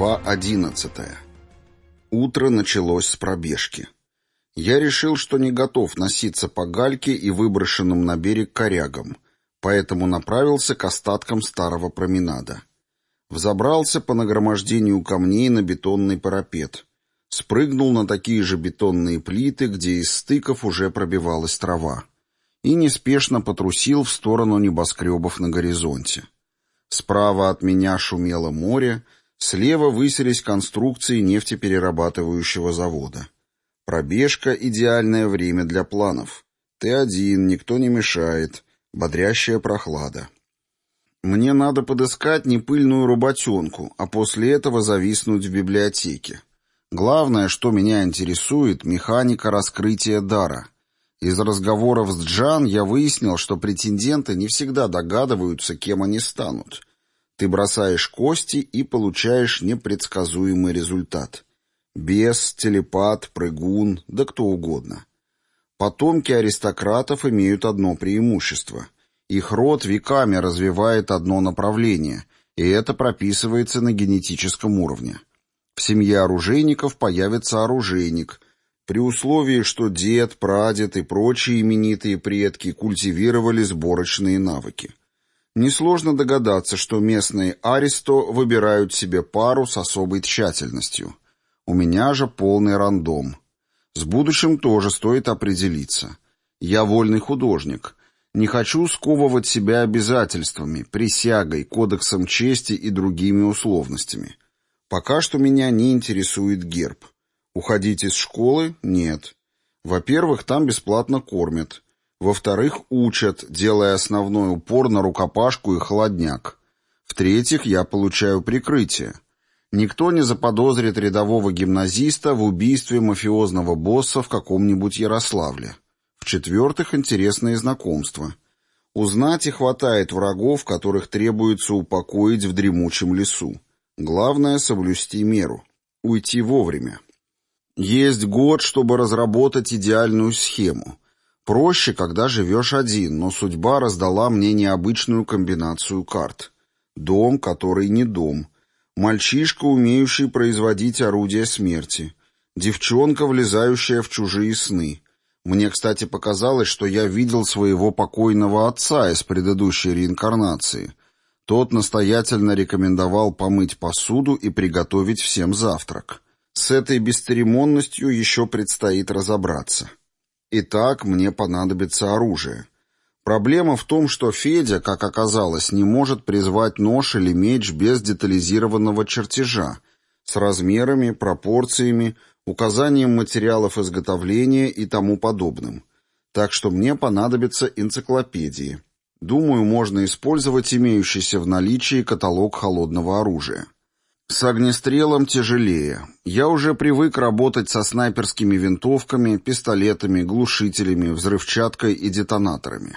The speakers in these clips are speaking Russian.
Глава 11. Утро началось с пробежки. Я решил, что не готов носиться по гальке и выброшенным на берег корягам, поэтому направился к остаткам старого променада. Взобрался по нагромождению камней на бетонный парапет. Спрыгнул на такие же бетонные плиты, где из стыков уже пробивалась трава. И неспешно потрусил в сторону небоскребов на горизонте. Справа от меня шумело море, Слева высились конструкции нефтеперерабатывающего завода. Пробежка — идеальное время для планов. Ты один, никто не мешает. Бодрящая прохлада. Мне надо подыскать непыльную работенку, а после этого зависнуть в библиотеке. Главное, что меня интересует, механика раскрытия дара. Из разговоров с Джан я выяснил, что претенденты не всегда догадываются, кем они станут — ты бросаешь кости и получаешь непредсказуемый результат. Бес, телепат, прыгун, да кто угодно. Потомки аристократов имеют одно преимущество. Их род веками развивает одно направление, и это прописывается на генетическом уровне. В семье оружейников появится оружейник, при условии, что дед, прадед и прочие именитые предки культивировали сборочные навыки. Несложно догадаться, что местные аристо выбирают себе пару с особой тщательностью. У меня же полный рандом. С будущим тоже стоит определиться. Я вольный художник. Не хочу сковывать себя обязательствами, присягой, кодексом чести и другими условностями. Пока что меня не интересует герб. Уходить из школы? Нет. Во-первых, там бесплатно кормят. Во-вторых, учат, делая основной упор на рукопашку и холодняк. В-третьих, я получаю прикрытие. Никто не заподозрит рядового гимназиста в убийстве мафиозного босса в каком-нибудь Ярославле. В-четвертых, интересные знакомства. Узнать и хватает врагов, которых требуется упокоить в дремучем лесу. Главное — соблюсти меру. Уйти вовремя. Есть год, чтобы разработать идеальную схему. Проще, когда живешь один, но судьба раздала мне необычную комбинацию карт. Дом, который не дом. Мальчишка, умеющий производить орудия смерти. Девчонка, влезающая в чужие сны. Мне, кстати, показалось, что я видел своего покойного отца из предыдущей реинкарнации. Тот настоятельно рекомендовал помыть посуду и приготовить всем завтрак. С этой бесцеремонностью еще предстоит разобраться. Итак, мне понадобится оружие. Проблема в том, что Федя, как оказалось, не может призвать нож или меч без детализированного чертежа, с размерами, пропорциями, указанием материалов изготовления и тому подобным. Так что мне понадобятся энциклопедии. Думаю, можно использовать имеющийся в наличии каталог холодного оружия. С огнестрелом тяжелее. Я уже привык работать со снайперскими винтовками, пистолетами, глушителями, взрывчаткой и детонаторами.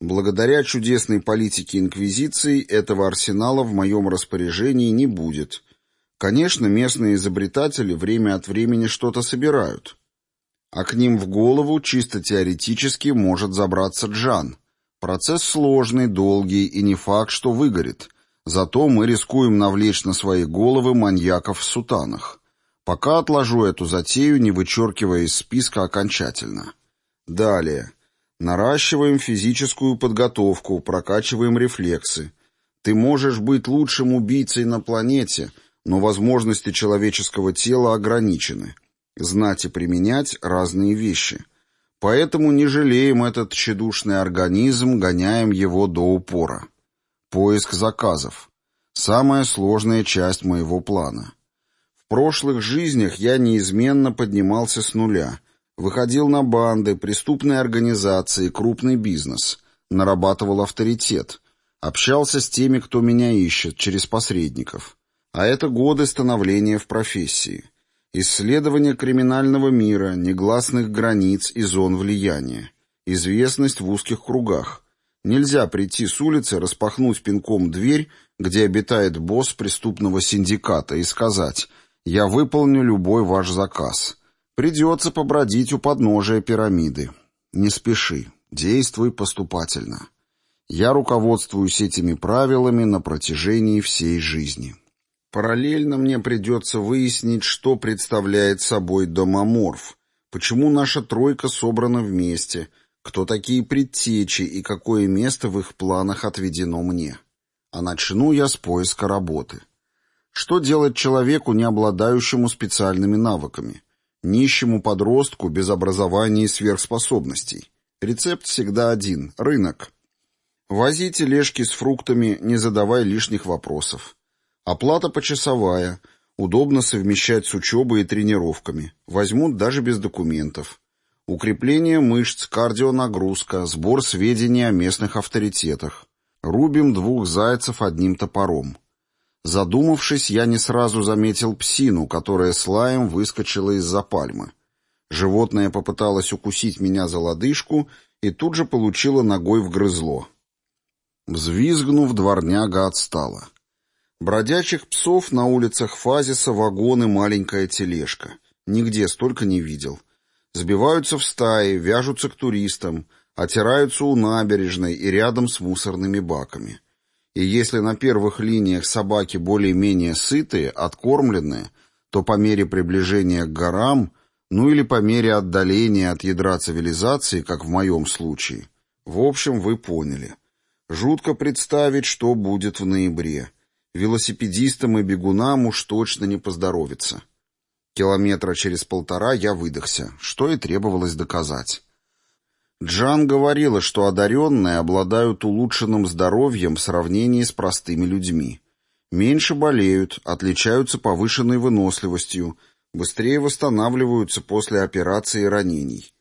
Благодаря чудесной политике Инквизиции этого арсенала в моем распоряжении не будет. Конечно, местные изобретатели время от времени что-то собирают. А к ним в голову чисто теоретически может забраться Джан. Процесс сложный, долгий и не факт, что выгорит – Зато мы рискуем навлечь на свои головы маньяков в сутанах. Пока отложу эту затею, не вычеркивая из списка окончательно. Далее. Наращиваем физическую подготовку, прокачиваем рефлексы. Ты можешь быть лучшим убийцей на планете, но возможности человеческого тела ограничены. Знать и применять разные вещи. Поэтому не жалеем этот тщедушный организм, гоняем его до упора. Поиск заказов. Самая сложная часть моего плана. В прошлых жизнях я неизменно поднимался с нуля. Выходил на банды, преступные организации, крупный бизнес. Нарабатывал авторитет. Общался с теми, кто меня ищет, через посредников. А это годы становления в профессии. Исследование криминального мира, негласных границ и зон влияния. Известность в узких кругах – Нельзя прийти с улицы, распахнуть пинком дверь, где обитает босс преступного синдиката, и сказать «Я выполню любой ваш заказ». Придется побродить у подножия пирамиды. Не спеши, действуй поступательно. Я руководствуюсь этими правилами на протяжении всей жизни. Параллельно мне придется выяснить, что представляет собой домоморф, почему наша тройка собрана вместе, кто такие предтечи и какое место в их планах отведено мне. А начну я с поиска работы. Что делать человеку, не обладающему специальными навыками? Нищему подростку без образования и сверхспособностей? Рецепт всегда один – рынок. Вози тележки с фруктами, не задавая лишних вопросов. Оплата почасовая, удобно совмещать с учебой и тренировками. Возьмут даже без документов. Укрепление мышц, кардионагрузка, сбор сведений о местных авторитетах. Рубим двух зайцев одним топором. Задумавшись, я не сразу заметил псину, которая с лаем выскочила из-за пальмы. Животное попыталось укусить меня за лодыжку и тут же получило ногой в грызло. Взвизгнув, дворняга отстала. Бродячих псов на улицах Фазиса вагоны маленькая тележка. Нигде столько не видел. Сбиваются в стаи, вяжутся к туристам, отираются у набережной и рядом с мусорными баками. И если на первых линиях собаки более-менее сытые, откормленные, то по мере приближения к горам, ну или по мере отдаления от ядра цивилизации, как в моем случае, в общем, вы поняли. Жутко представить, что будет в ноябре. Велосипедистам и бегунам уж точно не поздоровится. Километра через полтора я выдохся, что и требовалось доказать. Джан говорила, что одаренные обладают улучшенным здоровьем в сравнении с простыми людьми. Меньше болеют, отличаются повышенной выносливостью, быстрее восстанавливаются после операции и ранений.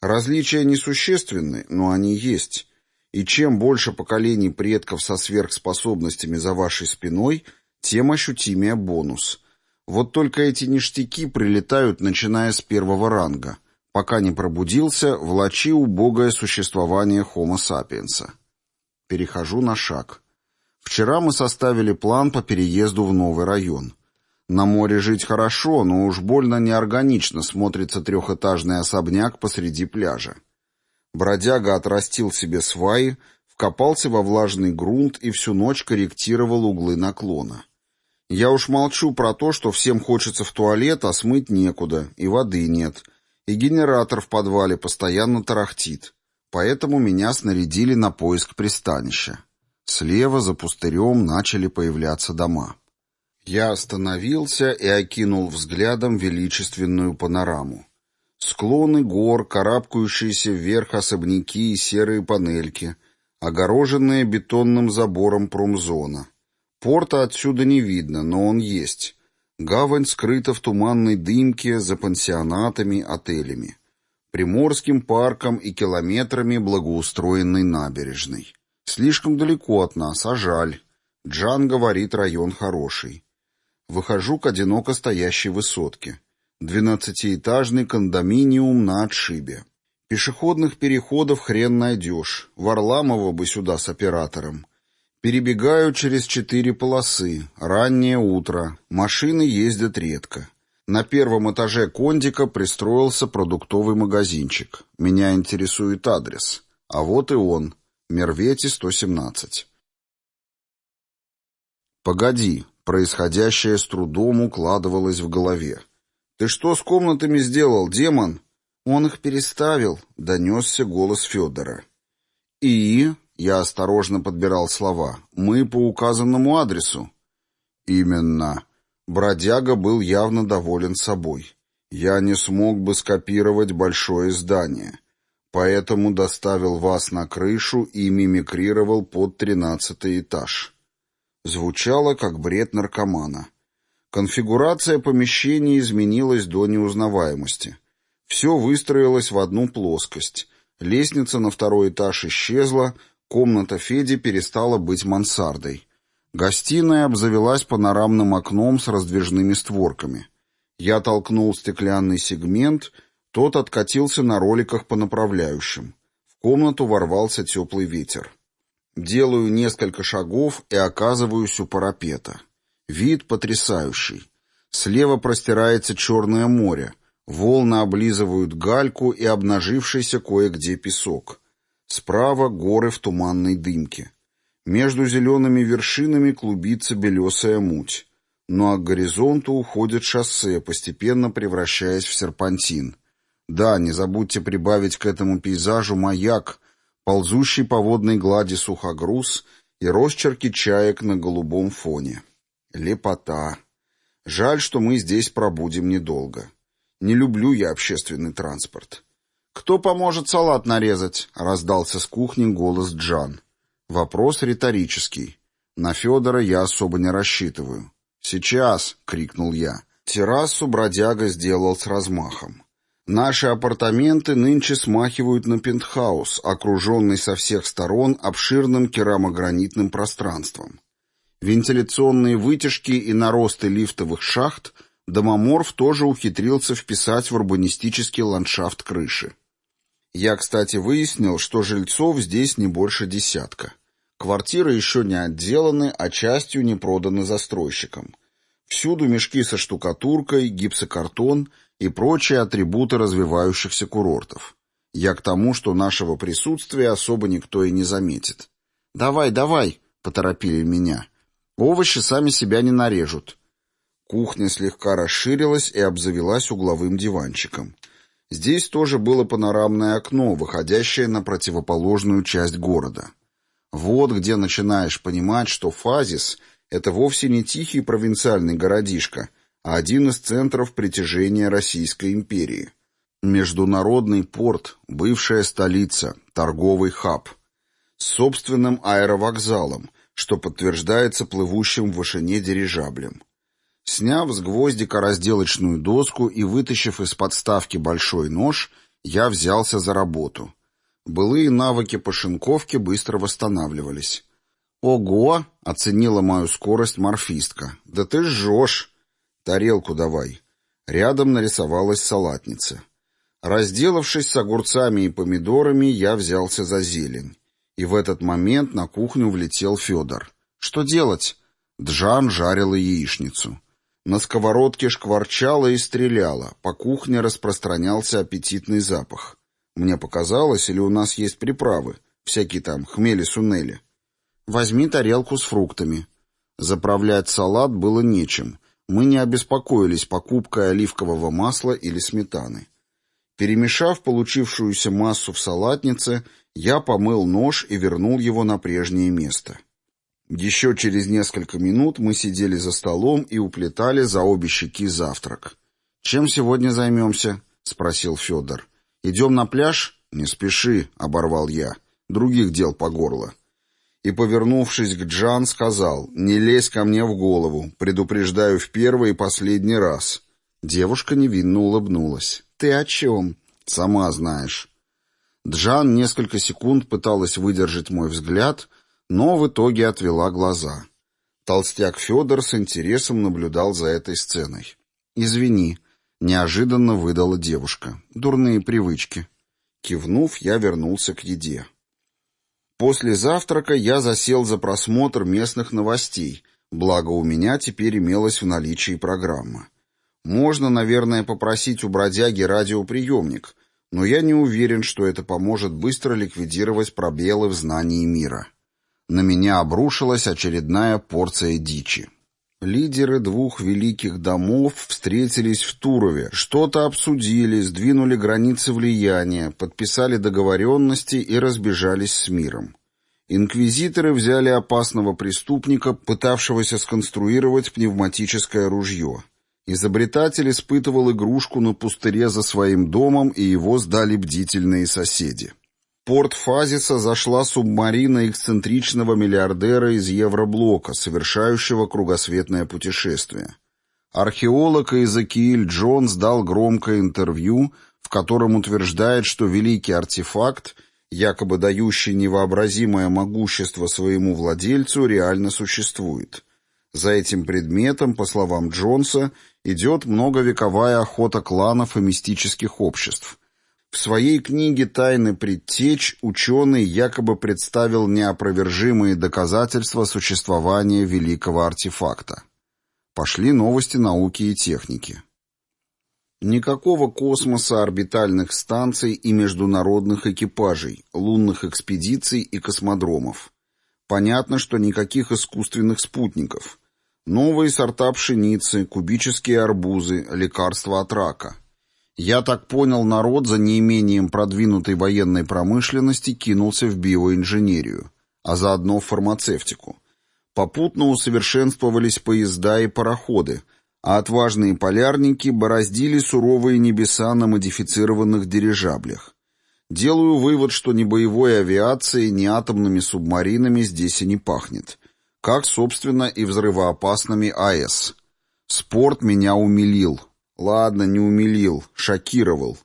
Различия несущественны, но они есть. И чем больше поколений предков со сверхспособностями за вашей спиной, тем ощутимее бонус. Вот только эти ништяки прилетают, начиная с первого ранга. Пока не пробудился, влачи убогое существование Homo sapiens. Перехожу на шаг. Вчера мы составили план по переезду в новый район. На море жить хорошо, но уж больно неорганично смотрится трехэтажный особняк посреди пляжа. Бродяга отрастил себе сваи, вкопался во влажный грунт и всю ночь корректировал углы наклона. Я уж молчу про то, что всем хочется в туалет, а смыть некуда, и воды нет, и генератор в подвале постоянно тарахтит. Поэтому меня снарядили на поиск пристанища. Слева за пустырем начали появляться дома. Я остановился и окинул взглядом величественную панораму. Склоны гор, карабкающиеся вверх особняки и серые панельки, огороженные бетонным забором промзона. Порта отсюда не видно, но он есть. Гавань скрыта в туманной дымке за пансионатами, отелями. Приморским парком и километрами благоустроенной набережной. Слишком далеко от нас, а жаль. Джан говорит, район хороший. Выхожу к одиноко стоящей высотке. Двенадцатиэтажный кондоминиум на отшибе. Пешеходных переходов хрен найдешь. Варламова бы сюда с оператором. Перебегаю через четыре полосы. Раннее утро. Машины ездят редко. На первом этаже кондика пристроился продуктовый магазинчик. Меня интересует адрес. А вот и он. Мервети, 117. Погоди. Происходящее с трудом укладывалось в голове. «Ты что с комнатами сделал, демон?» «Он их переставил», — донесся голос Федора. «И?» — я осторожно подбирал слова. «Мы по указанному адресу». «Именно». Бродяга был явно доволен собой. «Я не смог бы скопировать большое здание, поэтому доставил вас на крышу и мимикрировал под тринадцатый этаж». Звучало, как бред наркомана. Конфигурация помещения изменилась до неузнаваемости. Все выстроилось в одну плоскость. Лестница на второй этаж исчезла, комната Феди перестала быть мансардой. Гостиная обзавелась панорамным окном с раздвижными створками. Я толкнул стеклянный сегмент, тот откатился на роликах по направляющим. В комнату ворвался теплый ветер. Делаю несколько шагов и оказываюсь у парапета. Вид потрясающий. Слева простирается Черное море. Волны облизывают гальку и обнажившийся кое-где песок. Справа горы в туманной дымке. Между зелеными вершинами клубится белесая муть. Ну а к горизонту уходит шоссе, постепенно превращаясь в серпантин. Да, не забудьте прибавить к этому пейзажу маяк, ползущий по водной глади сухогруз и росчерки чаек на голубом фоне. Лепота. Жаль, что мы здесь пробудем недолго. Не люблю я общественный транспорт. «Кто поможет салат нарезать?» — раздался с кухни голос Джан. Вопрос риторический. На Федора я особо не рассчитываю. «Сейчас!» — крикнул я. Террасу бродяга сделал с размахом. Наши апартаменты нынче смахивают на пентхаус, окруженный со всех сторон обширным керамогранитным пространством. Вентиляционные вытяжки и наросты лифтовых шахт Домоморф тоже ухитрился вписать в урбанистический ландшафт крыши. Я, кстати, выяснил, что жильцов здесь не больше десятка. Квартиры еще не отделаны, а частью не проданы застройщикам. Всюду мешки со штукатуркой, гипсокартон и прочие атрибуты развивающихся курортов. Я к тому, что нашего присутствия особо никто и не заметит. «Давай, давай!» — поторопили меня. «Овощи сами себя не нарежут». Кухня слегка расширилась и обзавелась угловым диванчиком. Здесь тоже было панорамное окно, выходящее на противоположную часть города. Вот где начинаешь понимать, что Фазис — это вовсе не тихий провинциальный городишко, а один из центров притяжения Российской империи. Международный порт, бывшая столица, торговый хаб. С собственным аэровокзалом, что подтверждается плывущим в вышине дирижаблем. Сняв с гвоздика разделочную доску и вытащив из подставки большой нож, я взялся за работу. Былые навыки пошинковки быстро восстанавливались. «Ого!» — оценила мою скорость морфистка. «Да ты жжешь!» «Тарелку давай». Рядом нарисовалась салатница. Разделавшись с огурцами и помидорами, я взялся за зелень. И в этот момент на кухню влетел Федор. «Что делать?» Джан жарила яичницу. На сковородке шкварчало и стреляло, по кухне распространялся аппетитный запах. Мне показалось, или у нас есть приправы, всякие там хмели-сунели. Возьми тарелку с фруктами. Заправлять салат было нечем. Мы не обеспокоились покупкой оливкового масла или сметаны. Перемешав получившуюся массу в салатнице, я помыл нож и вернул его на прежнее место. Еще через несколько минут мы сидели за столом и уплетали за обе щеки завтрак. «Чем сегодня займемся?» — спросил Федор. «Идем на пляж?» «Не спеши», — оборвал я. «Других дел по горло». И, повернувшись к Джан, сказал, «Не лезь ко мне в голову, предупреждаю в первый и последний раз». Девушка невинно улыбнулась. «Ты о чем?» «Сама знаешь». Джан несколько секунд пыталась выдержать мой взгляд, но в итоге отвела глаза. Толстяк Федор с интересом наблюдал за этой сценой. «Извини», — неожиданно выдала девушка. «Дурные привычки». Кивнув, я вернулся к еде. После завтрака я засел за просмотр местных новостей, благо у меня теперь имелась в наличии программа. Можно, наверное, попросить у бродяги радиоприемник, но я не уверен, что это поможет быстро ликвидировать пробелы в знании мира на меня обрушилась очередная порция дичи. Лидеры двух великих домов встретились в Турове, что-то обсудили, сдвинули границы влияния, подписали договоренности и разбежались с миром. Инквизиторы взяли опасного преступника, пытавшегося сконструировать пневматическое ружье. Изобретатель испытывал игрушку на пустыре за своим домом, и его сдали бдительные соседи порт Фазиса зашла субмарина эксцентричного миллиардера из Евроблока, совершающего кругосветное путешествие. Археолог Изакииль Джонс дал громкое интервью, в котором утверждает, что великий артефакт, якобы дающий невообразимое могущество своему владельцу, реально существует. За этим предметом, по словам Джонса, идет многовековая охота кланов и мистических обществ – в своей книге «Тайны предтеч» ученый якобы представил неопровержимые доказательства существования великого артефакта. Пошли новости науки и техники. Никакого космоса, орбитальных станций и международных экипажей, лунных экспедиций и космодромов. Понятно, что никаких искусственных спутников. Новые сорта пшеницы, кубические арбузы, лекарства от рака. Я так понял, народ за неимением продвинутой военной промышленности кинулся в биоинженерию, а заодно в фармацевтику. Попутно усовершенствовались поезда и пароходы, а отважные полярники бороздили суровые небеса на модифицированных дирижаблях. Делаю вывод, что ни боевой авиацией, ни атомными субмаринами здесь и не пахнет. Как, собственно, и взрывоопасными АЭС. Спорт меня умилил. Ладно, не умилил, шокировал.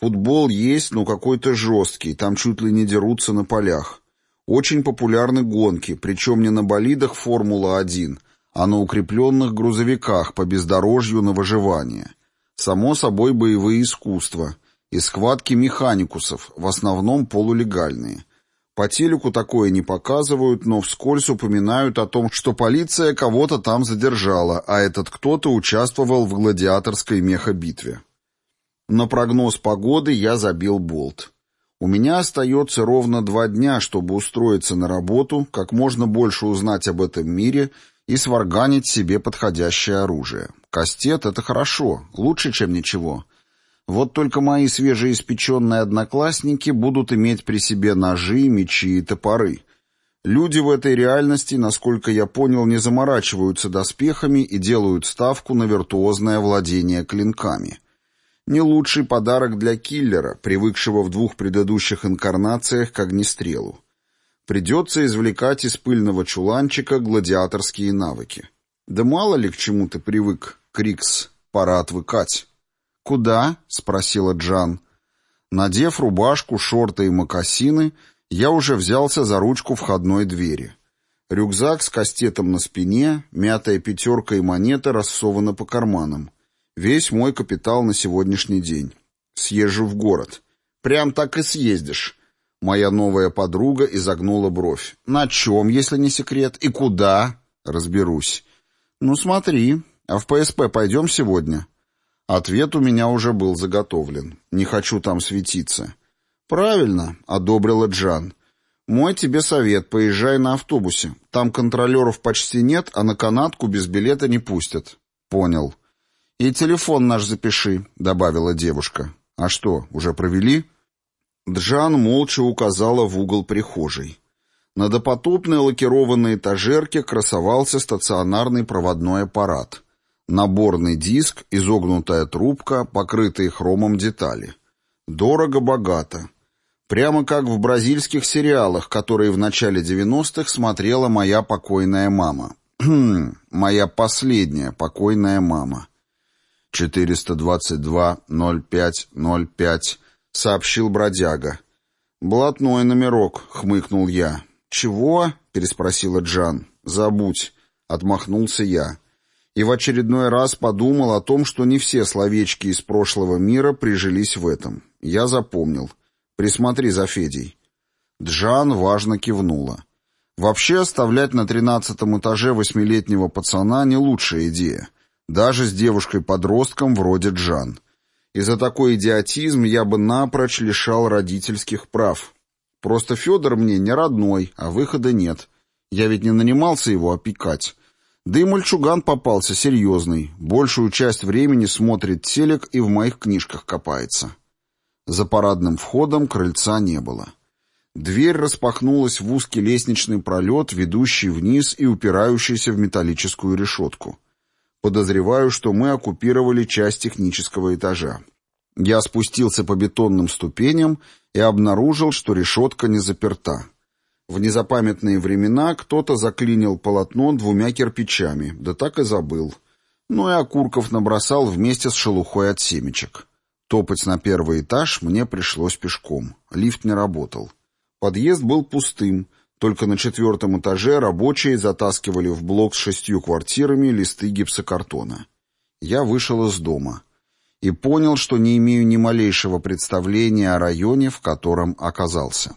Футбол есть, но какой-то жесткий, там чуть ли не дерутся на полях. Очень популярны гонки, причем не на болидах Формула-1, а на укрепленных грузовиках по бездорожью на выживание. Само собой боевые искусства и схватки механикусов, в основном полулегальные. По телеку такое не показывают, но вскользь упоминают о том, что полиция кого-то там задержала, а этот кто-то участвовал в гладиаторской мехобитве. На прогноз погоды я забил болт. У меня остается ровно два дня, чтобы устроиться на работу, как можно больше узнать об этом мире и сварганить себе подходящее оружие. Кастет — это хорошо, лучше, чем ничего. Вот только мои свежеиспеченные одноклассники будут иметь при себе ножи, мечи и топоры. Люди в этой реальности, насколько я понял, не заморачиваются доспехами и делают ставку на виртуозное владение клинками — не лучший подарок для киллера, привыкшего в двух предыдущих инкарнациях к огнестрелу. Придется извлекать из пыльного чуланчика гладиаторские навыки. Да мало ли к чему ты привык, Крикс, пора отвыкать. «Куда?» — спросила Джан. Надев рубашку, шорты и мокасины, я уже взялся за ручку входной двери. Рюкзак с кастетом на спине, мятая пятерка и монета рассованы по карманам. Весь мой капитал на сегодняшний день. Съезжу в город. Прям так и съездишь. Моя новая подруга изогнула бровь. На чем, если не секрет? И куда? Разберусь. Ну смотри, а в ПСП пойдем сегодня? Ответ у меня уже был заготовлен. Не хочу там светиться. Правильно, одобрила Джан. Мой тебе совет, поезжай на автобусе. Там контролеров почти нет, а на канатку без билета не пустят. Понял. «И телефон наш запиши», — добавила девушка. «А что, уже провели?» Джан молча указала в угол прихожей. На допотопной лакированной этажерке красовался стационарный проводной аппарат. Наборный диск, изогнутая трубка, покрытые хромом детали. Дорого-богато. Прямо как в бразильских сериалах, которые в начале 90-х смотрела моя покойная мама. моя последняя покойная мама. 422-05-05», — сообщил бродяга. «Блатной номерок», — хмыкнул я. «Чего?» — переспросила Джан. «Забудь», — отмахнулся я. И в очередной раз подумал о том, что не все словечки из прошлого мира прижились в этом. Я запомнил. «Присмотри за Федей». Джан важно кивнула. Вообще оставлять на тринадцатом этаже восьмилетнего пацана не лучшая идея. Даже с девушкой-подростком вроде Джан. И за такой идиотизм я бы напрочь лишал родительских прав. Просто Федор мне не родной, а выхода нет. Я ведь не нанимался его опекать. Да и мальчуган попался серьезный. Большую часть времени смотрит телек и в моих книжках копается. За парадным входом крыльца не было. Дверь распахнулась в узкий лестничный пролет, ведущий вниз и упирающийся в металлическую решетку. Подозреваю, что мы оккупировали часть технического этажа. Я спустился по бетонным ступеням и обнаружил, что решетка не заперта. В незапамятные времена кто-то заклинил полотно двумя кирпичами, да так и забыл. Ну и окурков набросал вместе с шелухой от семечек. Топать на первый этаж мне пришлось пешком. Лифт не работал. Подъезд был пустым, только на четвертом этаже рабочие затаскивали в блок с шестью квартирами листы гипсокартона. Я вышел из дома и понял, что не имею ни малейшего представления о районе, в котором оказался.